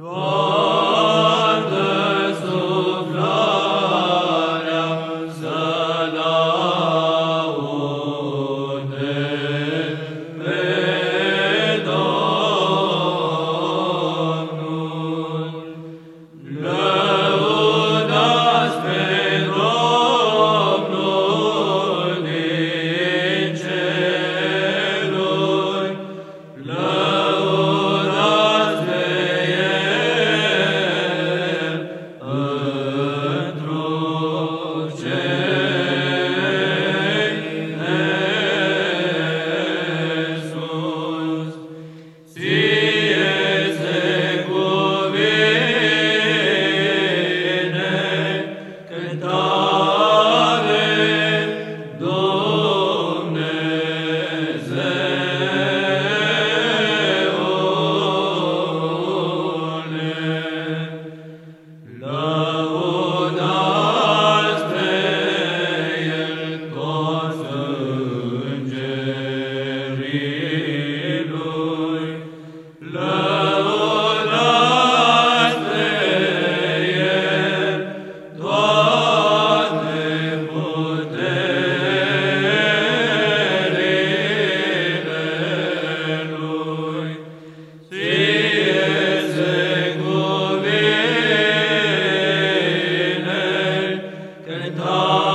Toată cântare